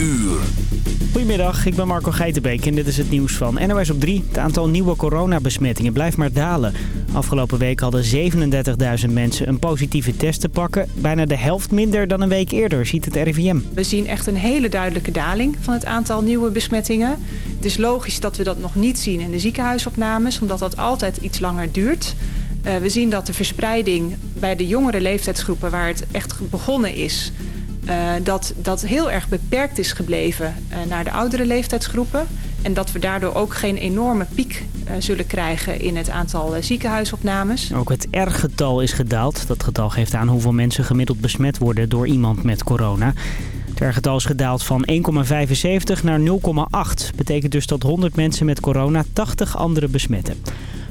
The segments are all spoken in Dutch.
uur. Goedemiddag, ik ben Marco Geitenbeek en dit is het nieuws van NOS op 3. Het aantal nieuwe coronabesmettingen blijft maar dalen. Afgelopen week hadden 37.000 mensen een positieve test te pakken. Bijna de helft minder dan een week eerder, ziet het RIVM. We zien echt een hele duidelijke daling van het aantal nieuwe besmettingen. Het is logisch dat we dat nog niet zien in de ziekenhuisopnames, omdat dat altijd iets langer duurt. Uh, we zien dat de verspreiding bij de jongere leeftijdsgroepen waar het echt begonnen is... Uh, dat dat heel erg beperkt is gebleven uh, naar de oudere leeftijdsgroepen. En dat we daardoor ook geen enorme piek uh, zullen krijgen in het aantal ziekenhuisopnames. Ook het R-getal is gedaald. Dat getal geeft aan hoeveel mensen gemiddeld besmet worden door iemand met corona. Het R-getal is gedaald van 1,75 naar 0,8. Betekent dus dat 100 mensen met corona 80 anderen besmetten.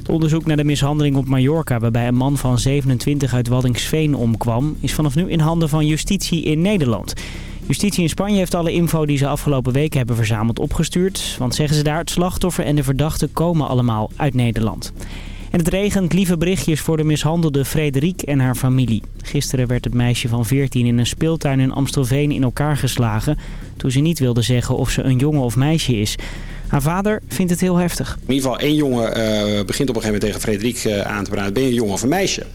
Onderzoek naar de mishandeling op Mallorca waarbij een man van 27 uit Waddingsveen omkwam... is vanaf nu in handen van justitie in Nederland. Justitie in Spanje heeft alle info die ze afgelopen weken hebben verzameld opgestuurd. Want zeggen ze daar, het slachtoffer en de verdachte komen allemaal uit Nederland. En het regent lieve berichtjes voor de mishandelde Frederik en haar familie. Gisteren werd het meisje van 14 in een speeltuin in Amstelveen in elkaar geslagen... toen ze niet wilde zeggen of ze een jongen of meisje is... Haar vader vindt het heel heftig. In ieder geval één jongen uh, begint op een gegeven moment tegen Frederik uh, aan te praten. Ben je een jongen of een meisje?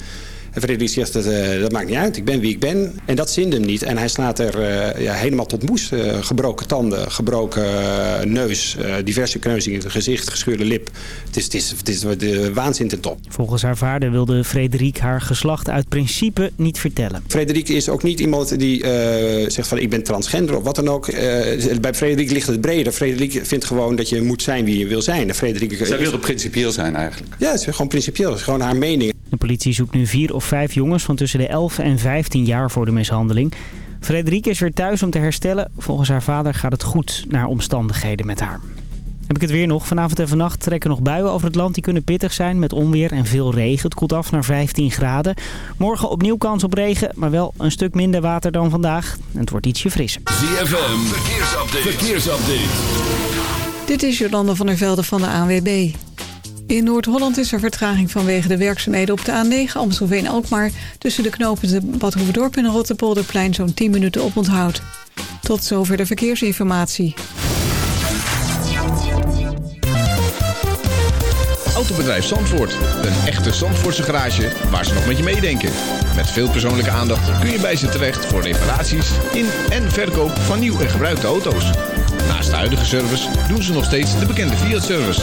En Frederik zegt, dat, uh, dat maakt niet uit, ik ben wie ik ben. En dat zint hem niet. En hij slaat er uh, ja, helemaal tot moes. Uh, gebroken tanden, gebroken neus, diverse kneuzingen in het gezicht, gescheurde lip. Het is, het is, het is de waanzin ten top. Volgens haar vader wilde Frederik haar geslacht uit principe niet vertellen. Frederik is ook niet iemand die zegt van ik ben transgender of wat dan ook. bij Frederik ligt het breder. Frederik vindt gewoon dat je moet zijn wie je wil zijn. Frederik, Zij wilde principieel zijn eigenlijk? Ja, het is gewoon principieel. Het is gewoon haar mening. De politie zoekt nu vier of vijf jongens van tussen de 11 en 15 jaar voor de mishandeling. Frederike is weer thuis om te herstellen. Volgens haar vader gaat het goed naar omstandigheden met haar. Heb ik het weer nog. Vanavond en vannacht trekken nog buien over het land. Die kunnen pittig zijn met onweer en veel regen. Het koelt af naar 15 graden. Morgen opnieuw kans op regen, maar wel een stuk minder water dan vandaag. En het wordt ietsje frisser. ZFM, verkeersupdate. verkeersupdate. Dit is Jolanda van der Velde van de ANWB. In Noord-Holland is er vertraging vanwege de werkzaamheden op de A9 Amstelveen-Alkmaar... tussen de knopen Bad Hoeverdorp en Rotterpolderplein zo'n 10 minuten op onthoud. Tot zover de verkeersinformatie. Autobedrijf Zandvoort. Een echte Zandvoortse garage waar ze nog met je meedenken. Met veel persoonlijke aandacht kun je bij ze terecht voor reparaties in en verkoop van nieuw en gebruikte auto's. Naast de huidige service doen ze nog steeds de bekende Fiat-service.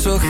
So.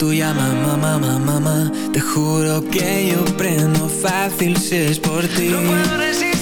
Tú llama, mamá, mamá, mamá. Te juro que yo prendo fácil si es por ti. No puedo resistir.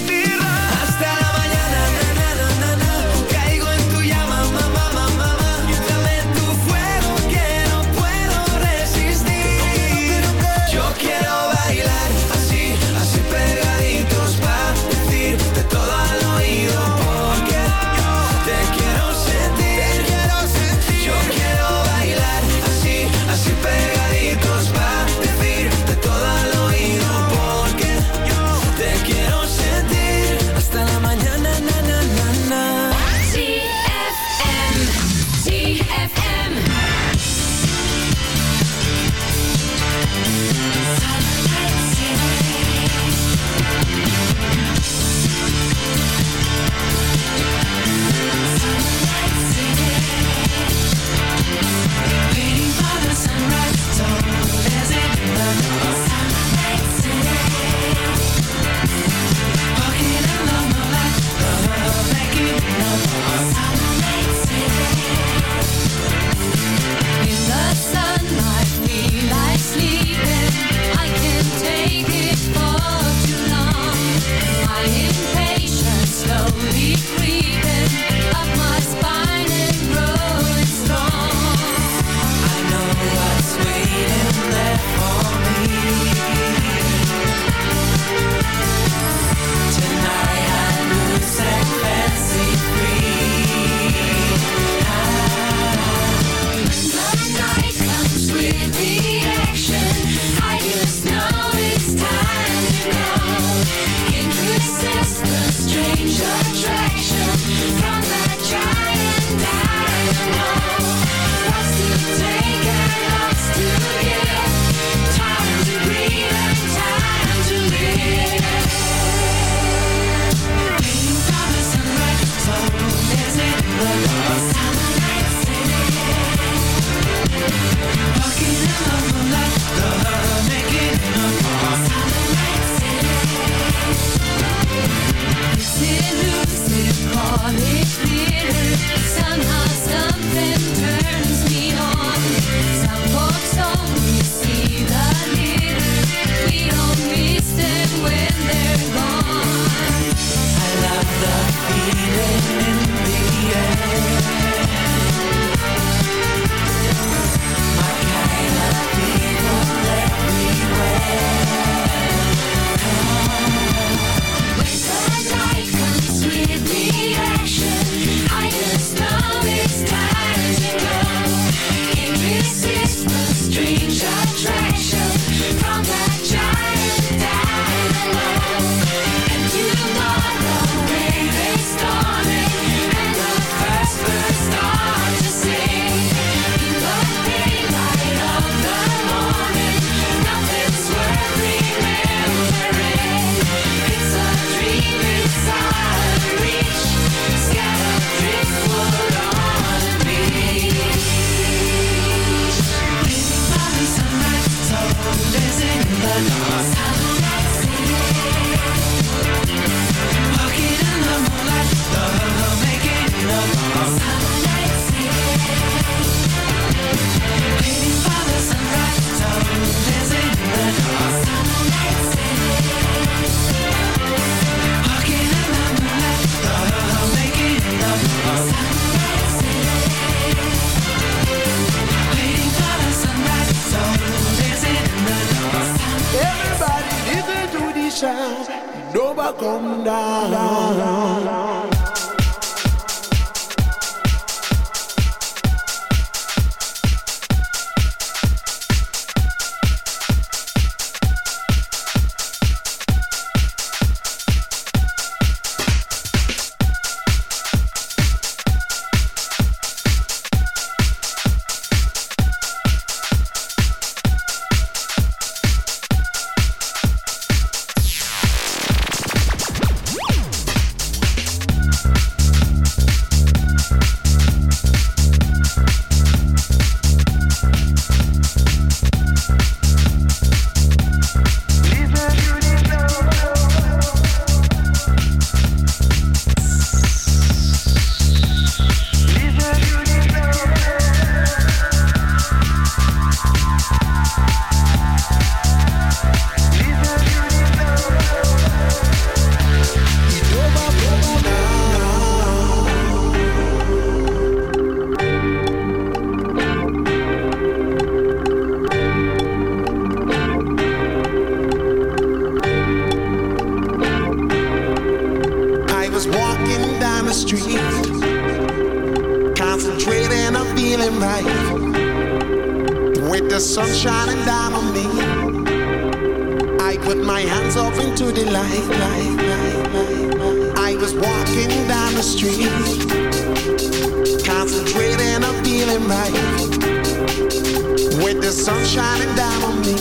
the sun shining down on me.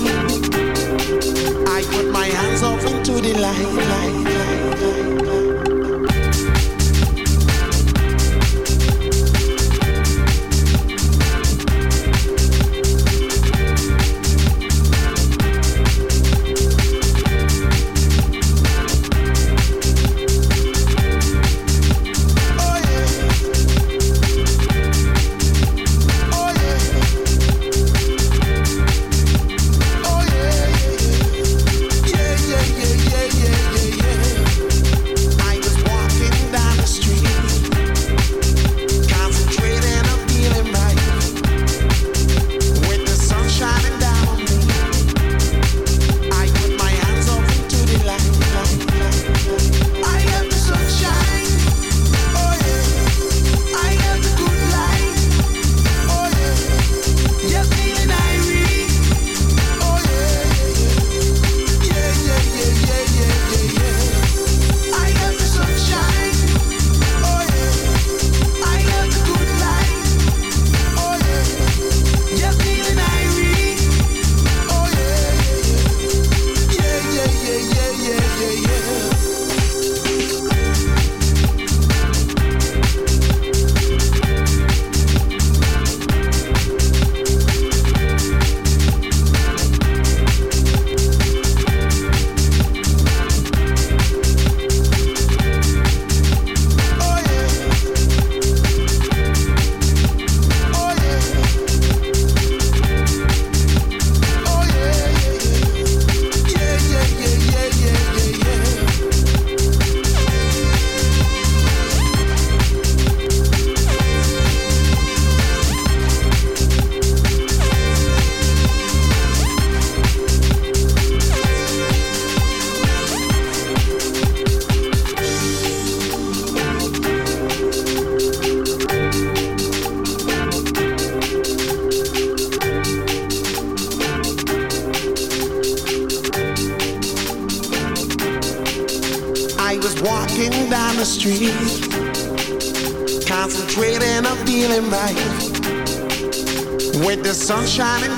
I put my hands off into the light. Sun shining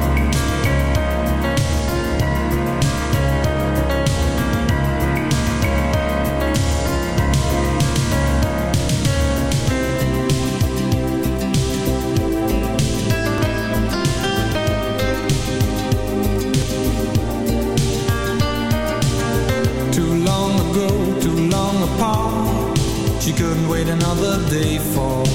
day fall.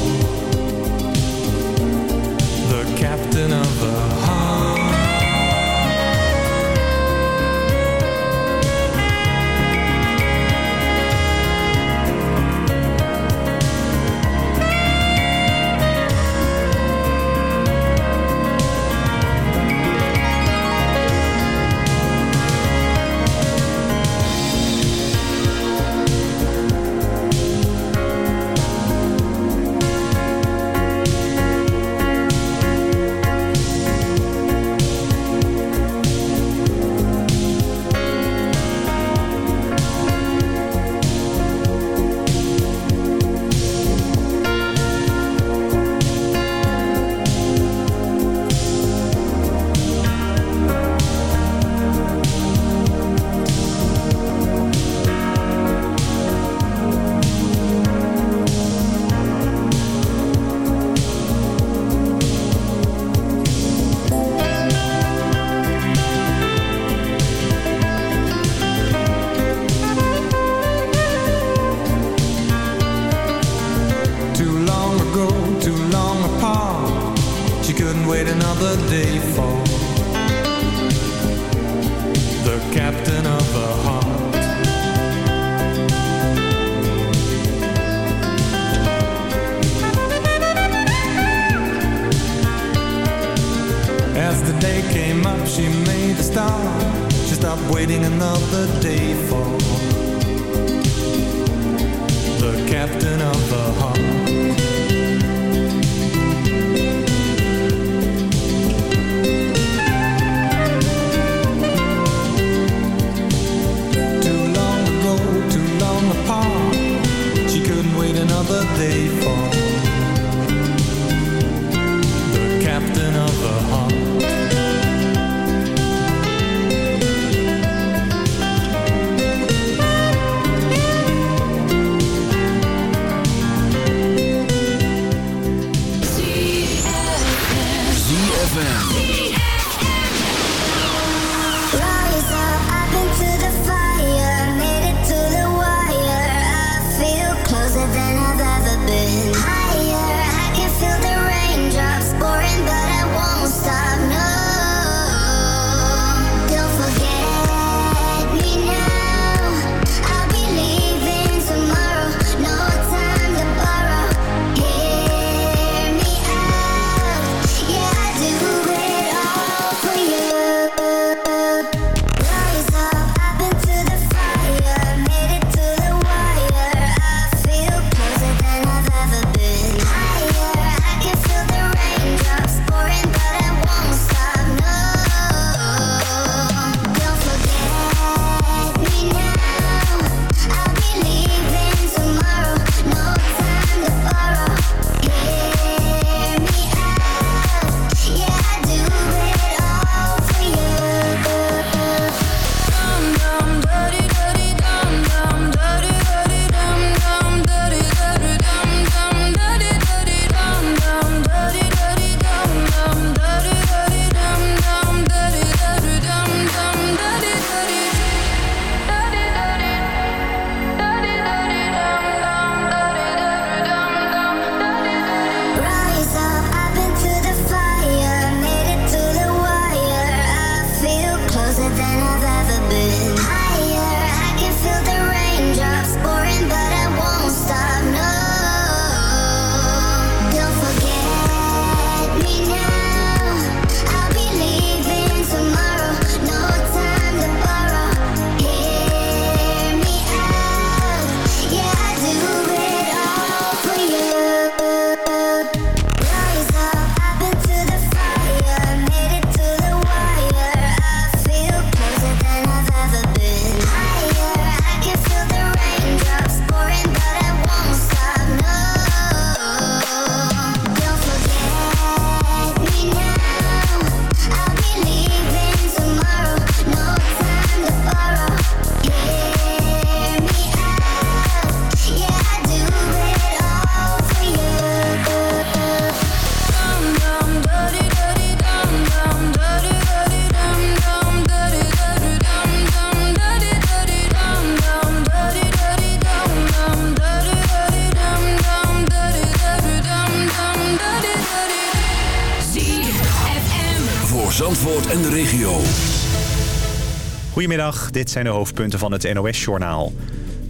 Goedemiddag, dit zijn de hoofdpunten van het NOS-journaal.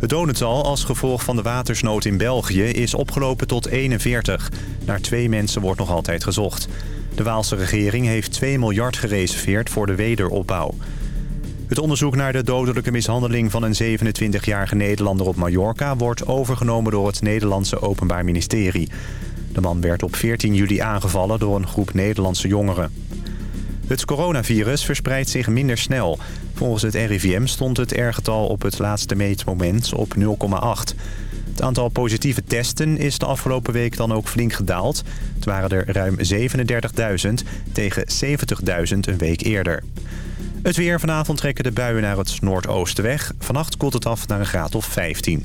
Het dodental als gevolg van de watersnood in België is opgelopen tot 41. Naar twee mensen wordt nog altijd gezocht. De Waalse regering heeft 2 miljard gereserveerd voor de wederopbouw. Het onderzoek naar de dodelijke mishandeling van een 27-jarige Nederlander op Mallorca... wordt overgenomen door het Nederlandse Openbaar Ministerie. De man werd op 14 juli aangevallen door een groep Nederlandse jongeren. Het coronavirus verspreidt zich minder snel. Volgens het RIVM stond het R-getal op het laatste meetmoment op 0,8. Het aantal positieve testen is de afgelopen week dan ook flink gedaald. Het waren er ruim 37.000 tegen 70.000 een week eerder. Het weer vanavond trekken de buien naar het noordoosten weg. Vannacht koelt het af naar een graad of 15.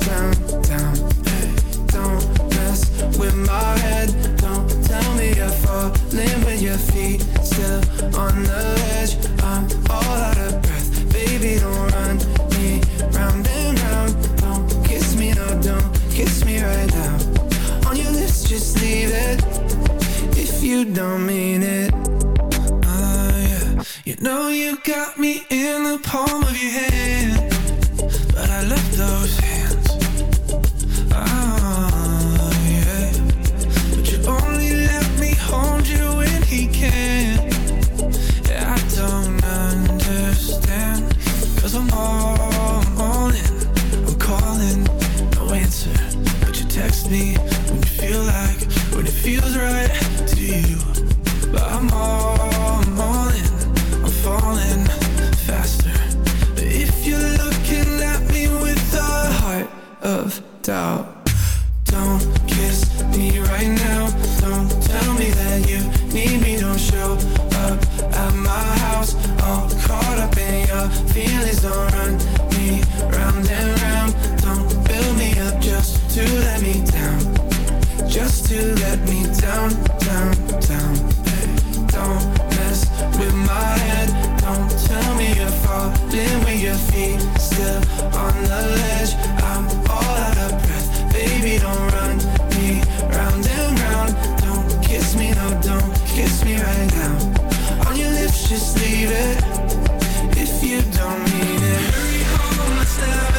falling with your feet still on the ledge. I'm all out of breath. Baby, don't run me round and round. Don't kiss me, no, don't kiss me right now. On your lips, just leave it if you don't mean it. Ah, yeah. You know you got me in the palm of your hand. But I left those of doubt, don't kiss me right now. Don't tell me that you need me. Don't show up at my house. All caught up in your feelings. Don't run me round and round. Don't build me up just to let me down. Just to let me down, down, down. Hey, don't mess with my head. Don't tell me you're falling with your feet still on the ledge. I'm all out of breath. Baby, don't run me round and round. Don't kiss me, no, don't kiss me right now. On your lips, just leave it if you don't mean it. Hurry home, let's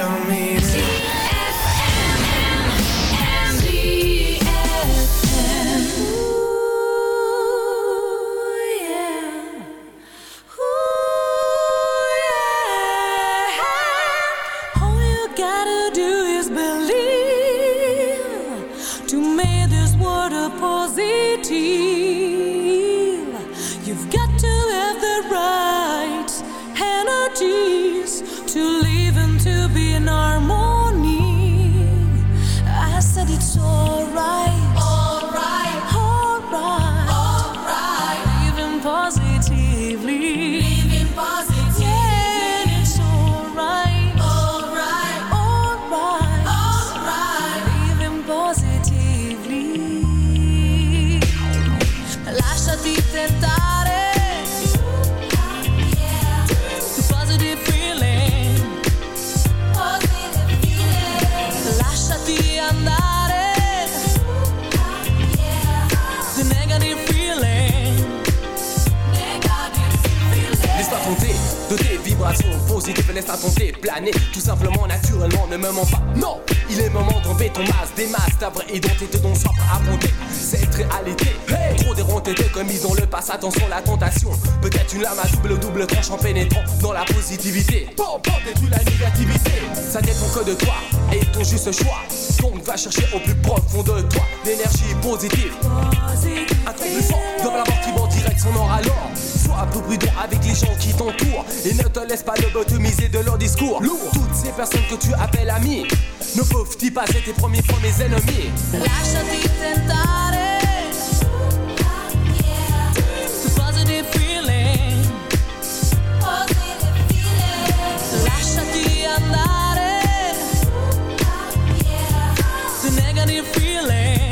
on me. Positif, laisse à planer. Tout simplement, naturellement, ne me mens pas. Non, il est moment d'enlever ton masque, des masques, ta vraie identité dont soif à affronter. Cette réalité, hey, trop déronté, commise dans le passé, attention la tentation. Peut-être une lame à double double tranche en pénétrant dans la positivité. Bon, bon, détruis la négativité. Ça dépend que de toi et ton juste choix. Donc va chercher au plus profond de toi l'énergie positive. Un truc plus fort dans la mort qui direct son or alors. Sois un peu prudent avec les gens qui t'entourent et ne te laisse pas lobotomiser de leur discours. Toutes ces personnes que tu appelles amis ne peuvent-ils pas être tes premiers fois mes ennemis? Lasciati tentare The positive feeling Lasciati andare The negative feeling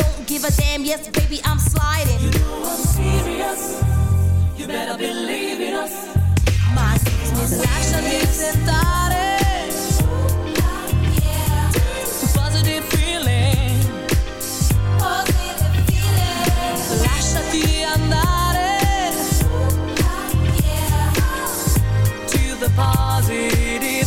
Give a damn, yes, baby, I'm sliding. You know I'm serious. You better believe in us. My business, Lasciati tentare The positive feeling. Lasciati andare To the positive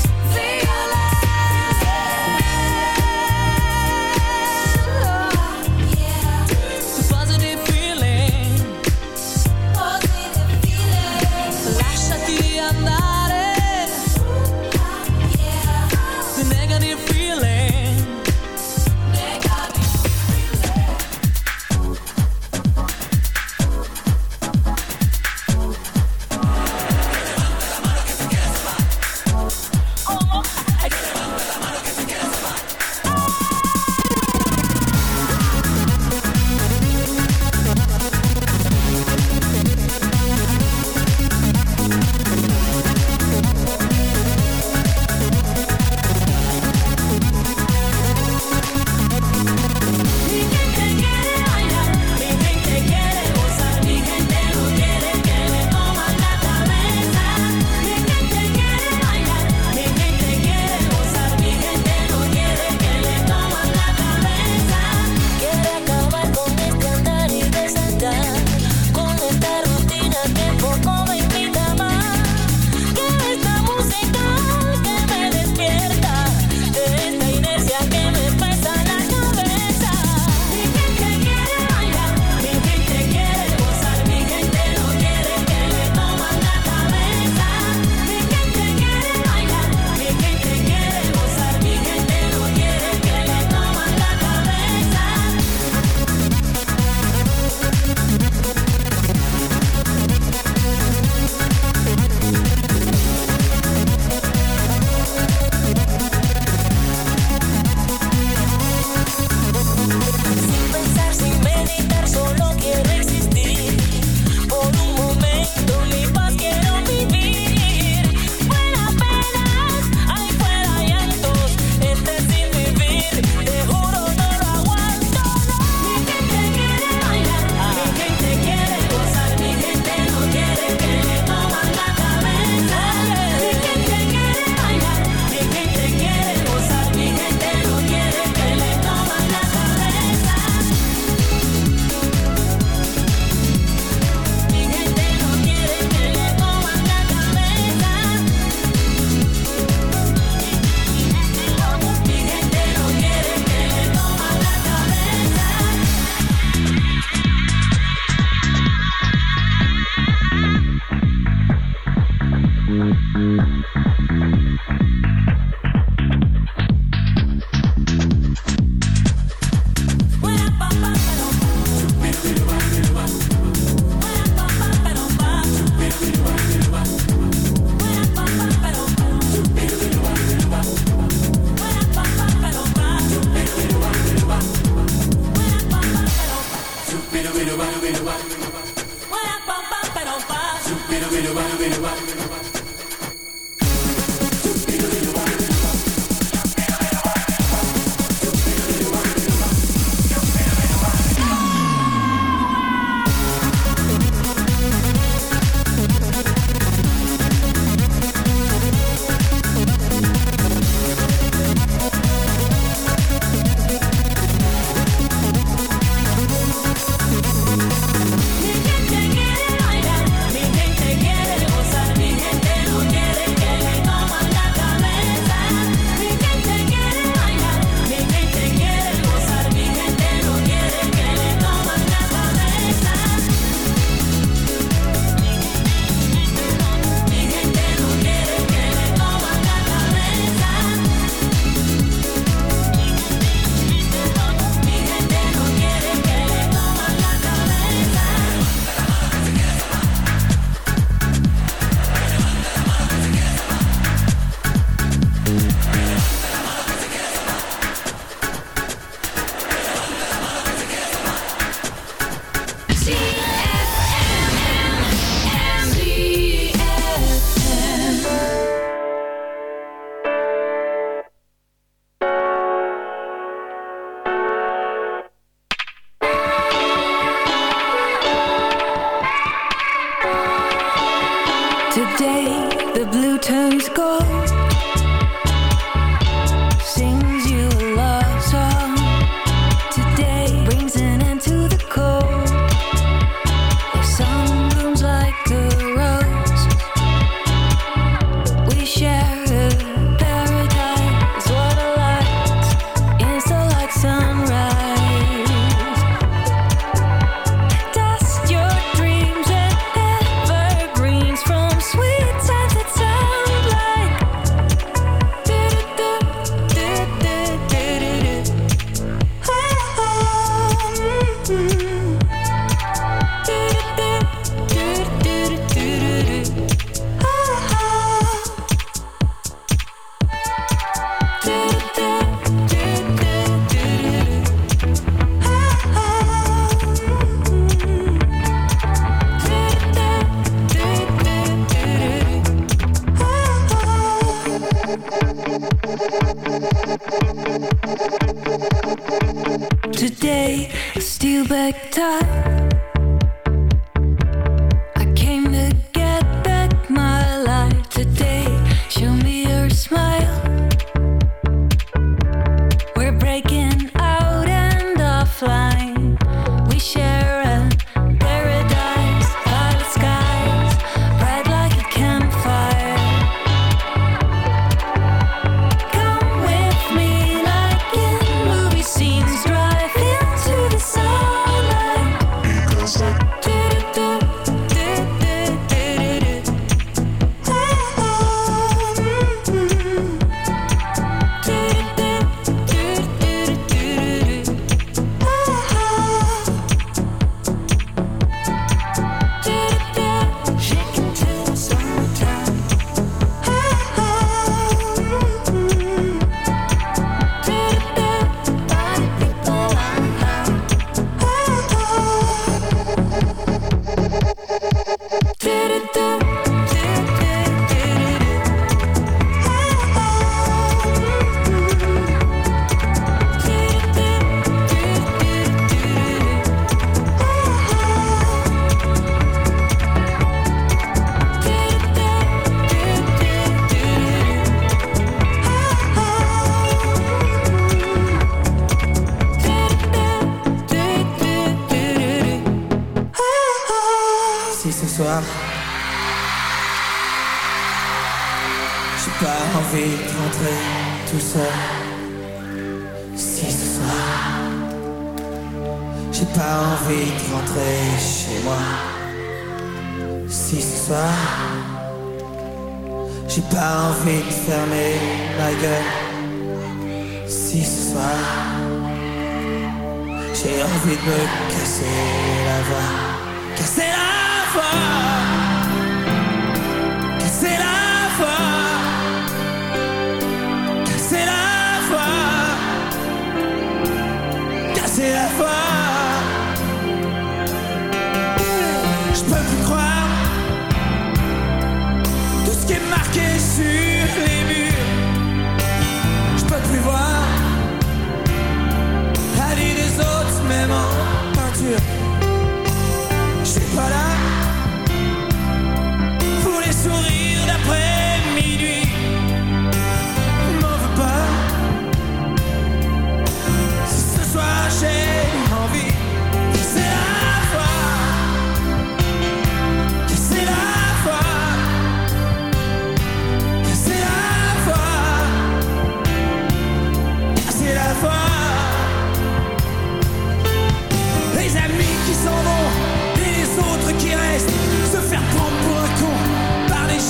je peux plus croire tout ce qui est marqué sur les murs. Je peux plus voir la vie des autres, même en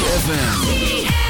ZFM.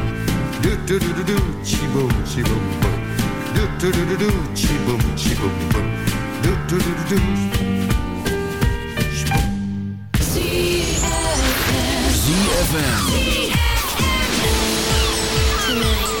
Do do do do do, chi boom, chi boom boom. Do do do do do, chi boom, chi boom boom. Do do do do do. ZFM. I